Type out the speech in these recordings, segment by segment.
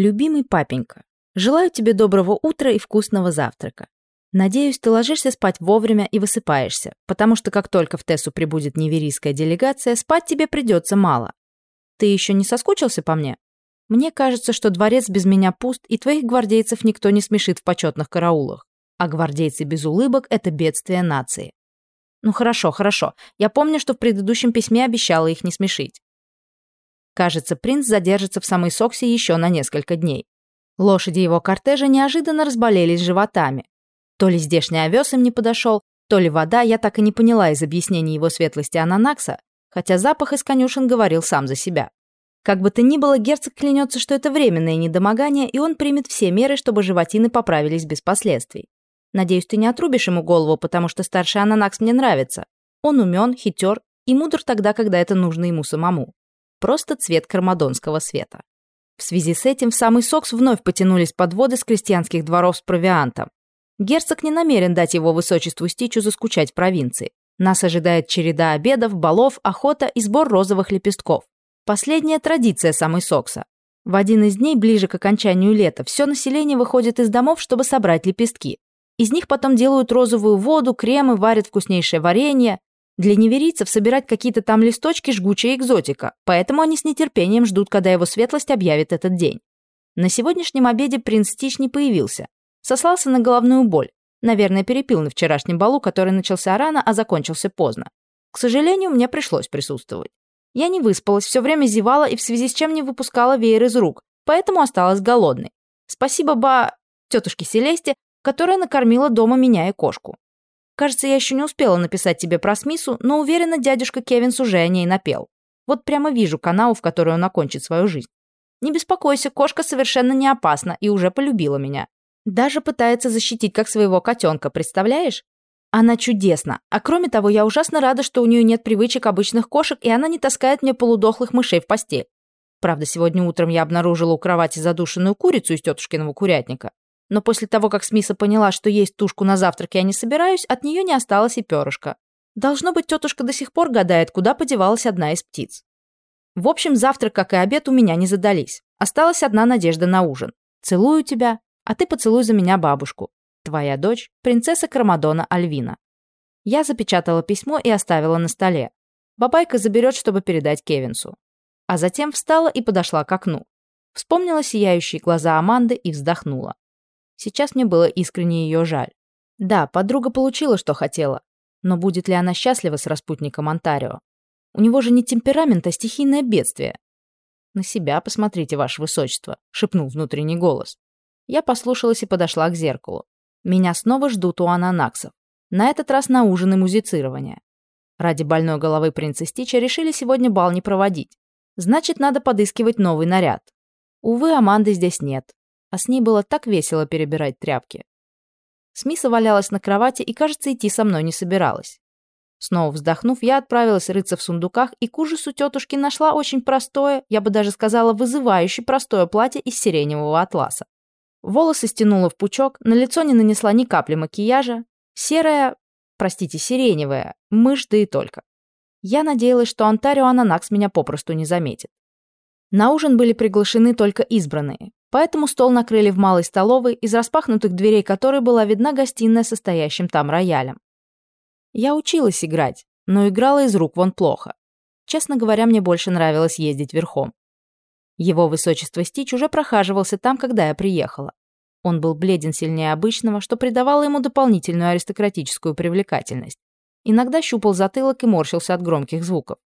Любимый папенька, желаю тебе доброго утра и вкусного завтрака. Надеюсь, ты ложишься спать вовремя и высыпаешься, потому что как только в Тессу прибудет неверийская делегация, спать тебе придется мало. Ты еще не соскучился по мне? Мне кажется, что дворец без меня пуст, и твоих гвардейцев никто не смешит в почетных караулах. А гвардейцы без улыбок — это бедствие нации. Ну хорошо, хорошо. Я помню, что в предыдущем письме обещала их не смешить. Кажется, принц задержится в самой Соксе еще на несколько дней. Лошади его кортежа неожиданно разболелись животами. То ли здешний овес им не подошел, то ли вода, я так и не поняла из объяснений его светлости Ананакса, хотя запах из конюшен говорил сам за себя. Как бы то ни было, герцог клянется, что это временное недомогание, и он примет все меры, чтобы животины поправились без последствий. Надеюсь, ты не отрубишь ему голову, потому что старший Ананакс мне нравится. Он умен, хитер и мудр тогда, когда это нужно ему самому. Просто цвет кармадонского света. В связи с этим в самый Сокс вновь потянулись подводы с крестьянских дворов с провиантом. Герцог не намерен дать его высочеству Стичу заскучать провинции. Нас ожидает череда обедов, балов, охота и сбор розовых лепестков. Последняя традиция самой Сокса. В один из дней, ближе к окончанию лета, все население выходит из домов, чтобы собрать лепестки. Из них потом делают розовую воду, кремы, варят вкуснейшее варенье. Для неверийцев собирать какие-то там листочки – жгучая экзотика, поэтому они с нетерпением ждут, когда его светлость объявит этот день. На сегодняшнем обеде принц Стич не появился. Сослался на головную боль. Наверное, перепил на вчерашнем балу, который начался рано, а закончился поздно. К сожалению, мне пришлось присутствовать. Я не выспалась, все время зевала и в связи с чем не выпускала веер из рук, поэтому осталась голодной. Спасибо ба... тетушке Селесте, которая накормила дома меня и кошку. Кажется, я еще не успела написать тебе про Смису, но уверена, дядюшка Кевинс уже о ней напел. Вот прямо вижу канал, в которой он окончит свою жизнь. Не беспокойся, кошка совершенно не опасна и уже полюбила меня. Даже пытается защитить как своего котенка, представляешь? Она чудесна. А кроме того, я ужасно рада, что у нее нет привычек обычных кошек, и она не таскает мне полудохлых мышей в постель. Правда, сегодня утром я обнаружила у кровати задушенную курицу из тетушкиного курятника. Но после того, как Смиса поняла, что есть тушку на завтрак я не собираюсь, от нее не осталось и перышка. Должно быть, тетушка до сих пор гадает, куда подевалась одна из птиц. В общем, завтрак, как и обед, у меня не задались. Осталась одна надежда на ужин. Целую тебя, а ты поцелуй за меня бабушку. Твоя дочь – принцесса Кармадона Альвина. Я запечатала письмо и оставила на столе. Бабайка заберет, чтобы передать Кевинсу. А затем встала и подошла к окну. Вспомнила сияющие глаза Аманды и вздохнула. Сейчас мне было искренне ее жаль. Да, подруга получила, что хотела. Но будет ли она счастлива с распутником Онтарио? У него же не темперамент, а стихийное бедствие. «На себя посмотрите, ваше высочество», — шепнул внутренний голос. Я послушалась и подошла к зеркалу. Меня снова ждут у ананаксов. На этот раз на ужин и музицирование. Ради больной головы принца Стича решили сегодня бал не проводить. Значит, надо подыскивать новый наряд. Увы, Аманды здесь нет а с ней было так весело перебирать тряпки. Смиса валялась на кровати и, кажется, идти со мной не собиралась. Снова вздохнув, я отправилась рыться в сундуках и к ужасу тетушки нашла очень простое, я бы даже сказала, вызывающе простое платье из сиреневого атласа. Волосы стянула в пучок, на лицо не нанесла ни капли макияжа. Серая, простите, сиреневая, мышь да и только. Я надеялась, что Онтарио Ананакс меня попросту не заметит. На ужин были приглашены только избранные. Поэтому стол накрыли в малой столовой, из распахнутых дверей которой была видна гостиная со стоящим там роялем. Я училась играть, но играла из рук вон плохо. Честно говоря, мне больше нравилось ездить верхом. Его высочество Стич уже прохаживался там, когда я приехала. Он был бледен сильнее обычного, что придавало ему дополнительную аристократическую привлекательность. Иногда щупал затылок и морщился от громких звуков.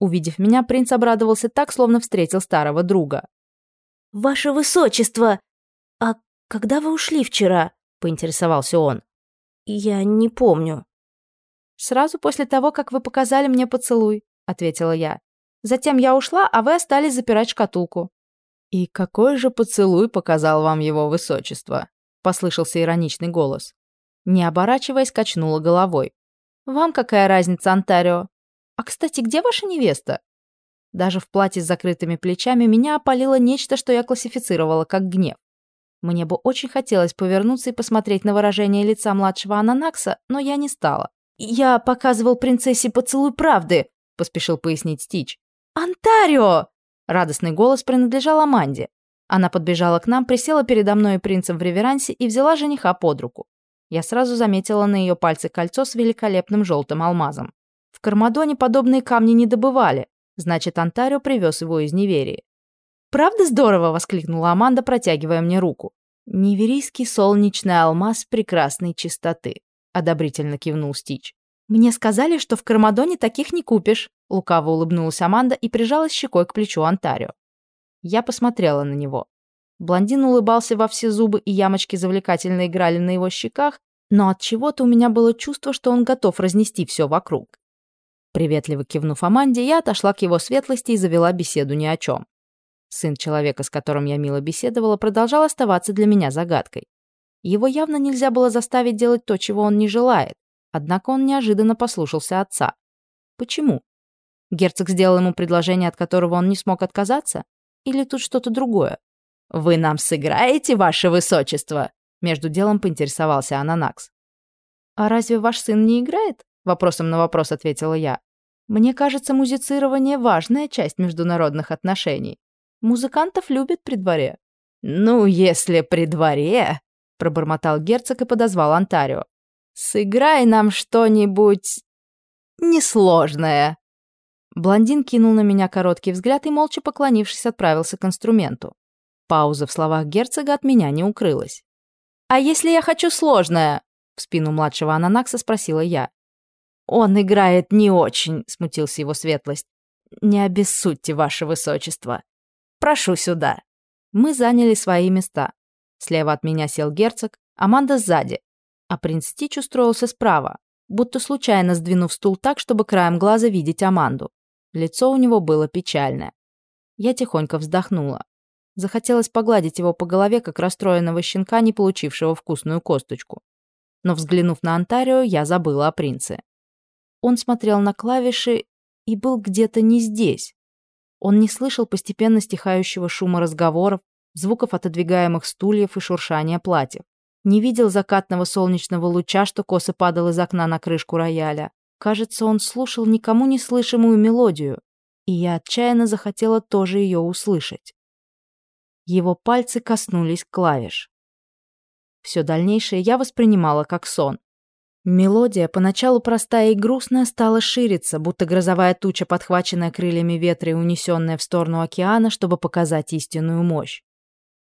Увидев меня, принц обрадовался так, словно встретил старого друга. «Ваше высочество! А когда вы ушли вчера?» — поинтересовался он. «Я не помню». «Сразу после того, как вы показали мне поцелуй», — ответила я. «Затем я ушла, а вы остались запирать шкатулку». «И какой же поцелуй показал вам его высочество?» — послышался ироничный голос. Не оборачиваясь, качнула головой. «Вам какая разница, Онтарио? А, кстати, где ваша невеста?» Даже в платье с закрытыми плечами меня опалило нечто, что я классифицировала как гнев. Мне бы очень хотелось повернуться и посмотреть на выражение лица младшего Ананакса, но я не стала. «Я показывал принцессе поцелуй правды», — поспешил пояснить Стич. «Онтарио!» — радостный голос принадлежал Аманде. Она подбежала к нам, присела передо мной и принцем в реверансе и взяла жениха под руку. Я сразу заметила на ее пальце кольцо с великолепным желтым алмазом. В Кармадоне подобные камни не добывали, значит, Антарио привез его из Неверии. «Правда здорово?» — воскликнула Аманда, протягивая мне руку. «Неверийский солнечный алмаз прекрасной чистоты», — одобрительно кивнул Стич. «Мне сказали, что в Кармадоне таких не купишь», — лукаво улыбнулась Аманда и прижалась щекой к плечу Антарио. Я посмотрела на него. Блондин улыбался во все зубы, и ямочки завлекательно играли на его щеках, но от чего-то у меня было чувство, что он готов разнести все вокруг. Приветливо кивнув Аманде, я отошла к его светлости и завела беседу ни о чем. Сын человека, с которым я мило беседовала, продолжал оставаться для меня загадкой. Его явно нельзя было заставить делать то, чего он не желает, однако он неожиданно послушался отца. Почему? Герцог сделал ему предложение, от которого он не смог отказаться? Или тут что-то другое? «Вы нам сыграете, ваше высочество?» Между делом поинтересовался Ананакс. «А разве ваш сын не играет?» Вопросом на вопрос ответила я. «Мне кажется, музицирование – важная часть международных отношений. Музыкантов любят при дворе». «Ну, если при дворе», — пробормотал герцог и подозвал Антарио. «Сыграй нам что-нибудь... несложное». Блондин кинул на меня короткий взгляд и, молча поклонившись, отправился к инструменту. Пауза в словах герцога от меня не укрылась. «А если я хочу сложное?» — в спину младшего Ананакса спросила я. «Он играет не очень», — смутился его светлость. «Не обессудьте, ваше высочество. Прошу сюда». Мы заняли свои места. Слева от меня сел герцог, Аманда сзади, а принц Стич устроился справа, будто случайно сдвинув стул так, чтобы краем глаза видеть Аманду. Лицо у него было печальное. Я тихонько вздохнула. Захотелось погладить его по голове, как расстроенного щенка, не получившего вкусную косточку. Но, взглянув на Антарио, я забыла о принце. Он смотрел на клавиши и был где-то не здесь. Он не слышал постепенно стихающего шума разговоров, звуков отодвигаемых стульев и шуршания платьев. Не видел закатного солнечного луча, что косо падал из окна на крышку рояля. Кажется, он слушал никому не слышимую мелодию, и я отчаянно захотела тоже ее услышать. Его пальцы коснулись клавиш. Все дальнейшее я воспринимала как сон. Мелодия, поначалу простая и грустная, стала шириться, будто грозовая туча, подхваченная крыльями ветра и унесенная в сторону океана, чтобы показать истинную мощь.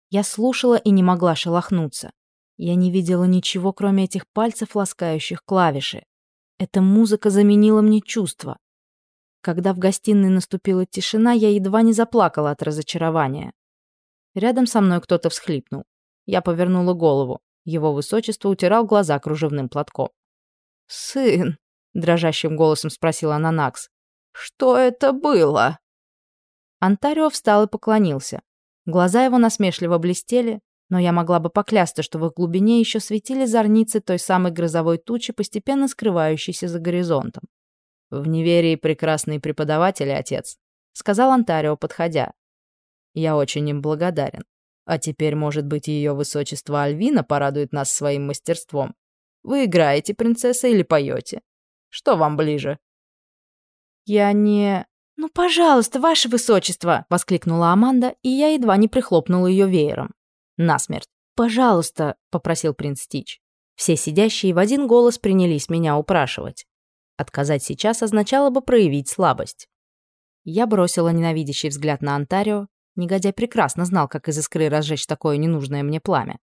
Я слушала и не могла шелохнуться. Я не видела ничего, кроме этих пальцев, ласкающих клавиши. Эта музыка заменила мне чувства. Когда в гостиной наступила тишина, я едва не заплакала от разочарования. Рядом со мной кто-то всхлипнул. Я повернула голову. Его высочество утирал глаза кружевным платком. «Сын», — дрожащим голосом спросил Ананакс, — «что это было?» Антарио встал и поклонился. Глаза его насмешливо блестели, но я могла бы поклясться, что в их глубине еще светили зорницы той самой грозовой тучи, постепенно скрывающейся за горизонтом. «В неверии прекрасные преподаватели, отец», — сказал Антарио, подходя. «Я очень им благодарен. А теперь, может быть, ее высочество Альвина порадует нас своим мастерством. Вы играете, принцесса, или поете? Что вам ближе?» «Я не...» «Ну, пожалуйста, ваше высочество!» — воскликнула Аманда, и я едва не прихлопнула ее веером. «Насмерть!» «Пожалуйста!» — попросил принц Стич. Все сидящие в один голос принялись меня упрашивать. Отказать сейчас означало бы проявить слабость. Я бросила ненавидящий взгляд на Антарио. Негодяй прекрасно знал, как из искры разжечь такое ненужное мне пламя.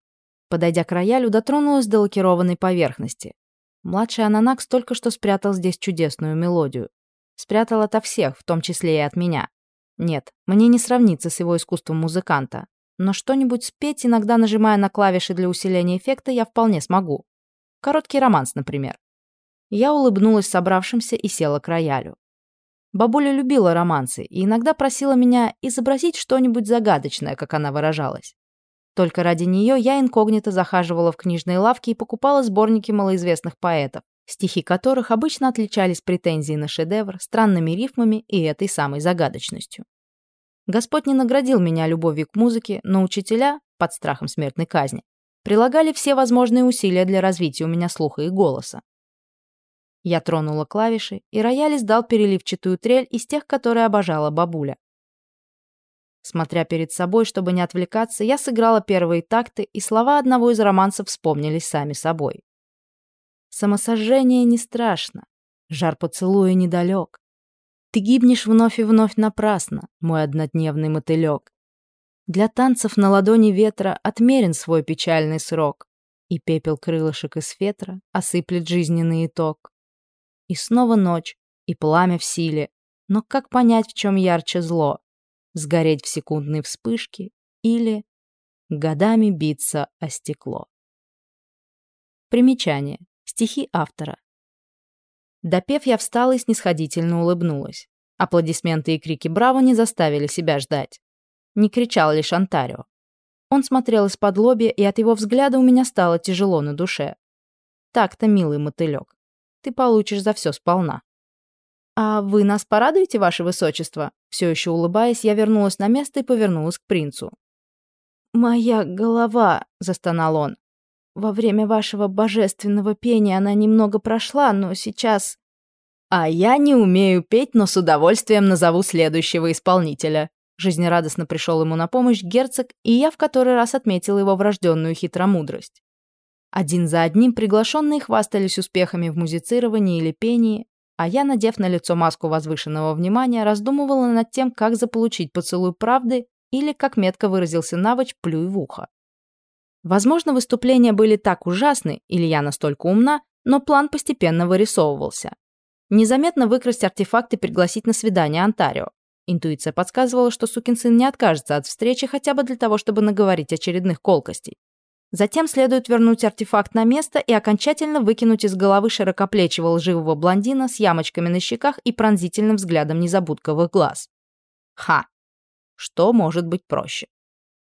Подойдя к роялю, дотронулась до лакированной поверхности. Младший Ананакс только что спрятал здесь чудесную мелодию. Спрятал ото всех, в том числе и от меня. Нет, мне не сравнится с его искусством музыканта. Но что-нибудь спеть, иногда нажимая на клавиши для усиления эффекта, я вполне смогу. Короткий романс, например. Я улыбнулась собравшимся и села к роялю. Бабуля любила романсы и иногда просила меня изобразить что-нибудь загадочное, как она выражалась. Только ради нее я инкогнито захаживала в книжные лавки и покупала сборники малоизвестных поэтов, стихи которых обычно отличались претензией на шедевр, странными рифмами и этой самой загадочностью. Господь не наградил меня любовью к музыке, но учителя, под страхом смертной казни, прилагали все возможные усилия для развития у меня слуха и голоса. Я тронула клавиши, и рояль издал переливчатую трель из тех, которые обожала бабуля. Смотря перед собой, чтобы не отвлекаться, я сыграла первые такты, и слова одного из романсов вспомнились сами собой. Самосожжение не страшно, жар поцелуя недалек. Ты гибнешь вновь и вновь напрасно, мой однодневный мотылек. Для танцев на ладони ветра отмерен свой печальный срок, и пепел крылышек из фетра осыплет жизненный итог. И снова ночь, и пламя в силе, но как понять, в чем ярче зло? Сгореть в секундной вспышке или годами биться о стекло? Примечание. Стихи автора. Допев, я встала и снисходительно улыбнулась. Аплодисменты и крики «Браво!» не заставили себя ждать. Не кричал лишь Антарио. Он смотрел из-под лобья, и от его взгляда у меня стало тяжело на душе. Так-то, милый мотылек, ты получишь за все сполна. «А вы нас порадуете, ваше высочество?» Все еще улыбаясь, я вернулась на место и повернулась к принцу. «Моя голова», — застонал он. «Во время вашего божественного пения она немного прошла, но сейчас...» «А я не умею петь, но с удовольствием назову следующего исполнителя». Жизнерадостно пришел ему на помощь герцог, и я в который раз отметила его врожденную хитромудрость. Один за одним приглашенные хвастались успехами в музицировании или пении, а я, надев на лицо маску возвышенного внимания, раздумывала над тем, как заполучить поцелуй правды или, как метко выразился навыч, плюй в ухо. Возможно, выступления были так ужасны, или я настолько умна, но план постепенно вырисовывался. Незаметно выкрасть артефакт и пригласить на свидание Антарио. Интуиция подсказывала, что сукин сын не откажется от встречи хотя бы для того, чтобы наговорить очередных колкостей. Затем следует вернуть артефакт на место и окончательно выкинуть из головы широкоплечего лживого блондина с ямочками на щеках и пронзительным взглядом незабудковых глаз. Ха! Что может быть проще?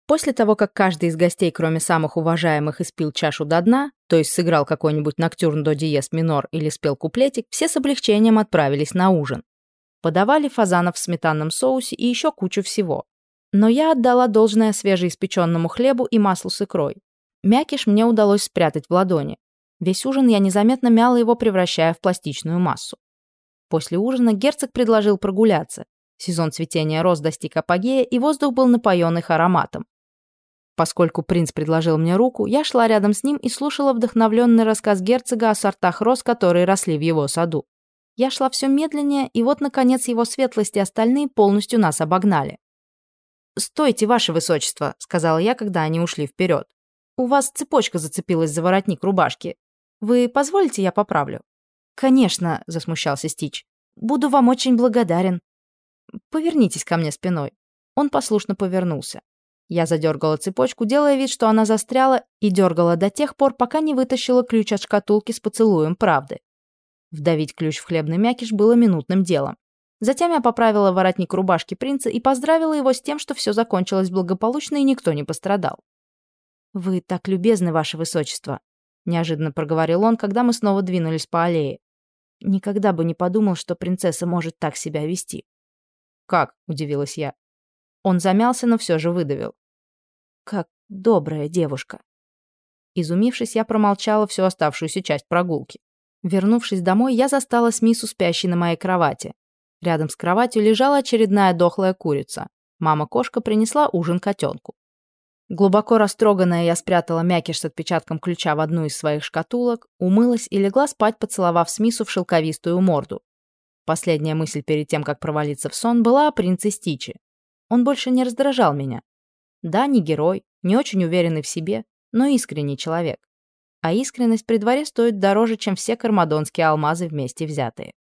После того, как каждый из гостей, кроме самых уважаемых, испил чашу до дна, то есть сыграл какой-нибудь ноктюрн до диез минор или спел куплетик, все с облегчением отправились на ужин. Подавали фазанов в сметанном соусе и еще кучу всего. Но я отдала должное свежеиспеченному хлебу и маслу с икрой. Мякиш мне удалось спрятать в ладони. Весь ужин я незаметно мяла его, превращая в пластичную массу. После ужина герцог предложил прогуляться. Сезон цветения роз достиг апогея, и воздух был напоен их ароматом. Поскольку принц предложил мне руку, я шла рядом с ним и слушала вдохновленный рассказ герцога о сортах роз, которые росли в его саду. Я шла все медленнее, и вот, наконец, его светлость и остальные полностью нас обогнали. «Стойте, ваше высочество», — сказала я, когда они ушли вперед. У вас цепочка зацепилась за воротник рубашки. Вы позволите, я поправлю?» «Конечно», — засмущался Стич. «Буду вам очень благодарен». «Повернитесь ко мне спиной». Он послушно повернулся. Я задергала цепочку, делая вид, что она застряла, и дергала до тех пор, пока не вытащила ключ от шкатулки с поцелуем правды. Вдавить ключ в хлебный мякиш было минутным делом. Затем я поправила воротник рубашки принца и поздравила его с тем, что все закончилось благополучно и никто не пострадал. «Вы так любезны, ваше высочество», — неожиданно проговорил он, когда мы снова двинулись по аллее. «Никогда бы не подумал, что принцесса может так себя вести». «Как?» — удивилась я. Он замялся, но все же выдавил. «Как добрая девушка». Изумившись, я промолчала всю оставшуюся часть прогулки. Вернувшись домой, я застала Смису спящей на моей кровати. Рядом с кроватью лежала очередная дохлая курица. Мама-кошка принесла ужин котенку. Глубоко растроганная, я спрятала мякиш с отпечатком ключа в одну из своих шкатулок, умылась и легла спать, поцеловав Смису в шелковистую морду. Последняя мысль перед тем, как провалиться в сон, была о принце Стичи. Он больше не раздражал меня. Да, не герой, не очень уверенный в себе, но искренний человек. А искренность при дворе стоит дороже, чем все кармадонские алмазы вместе взятые.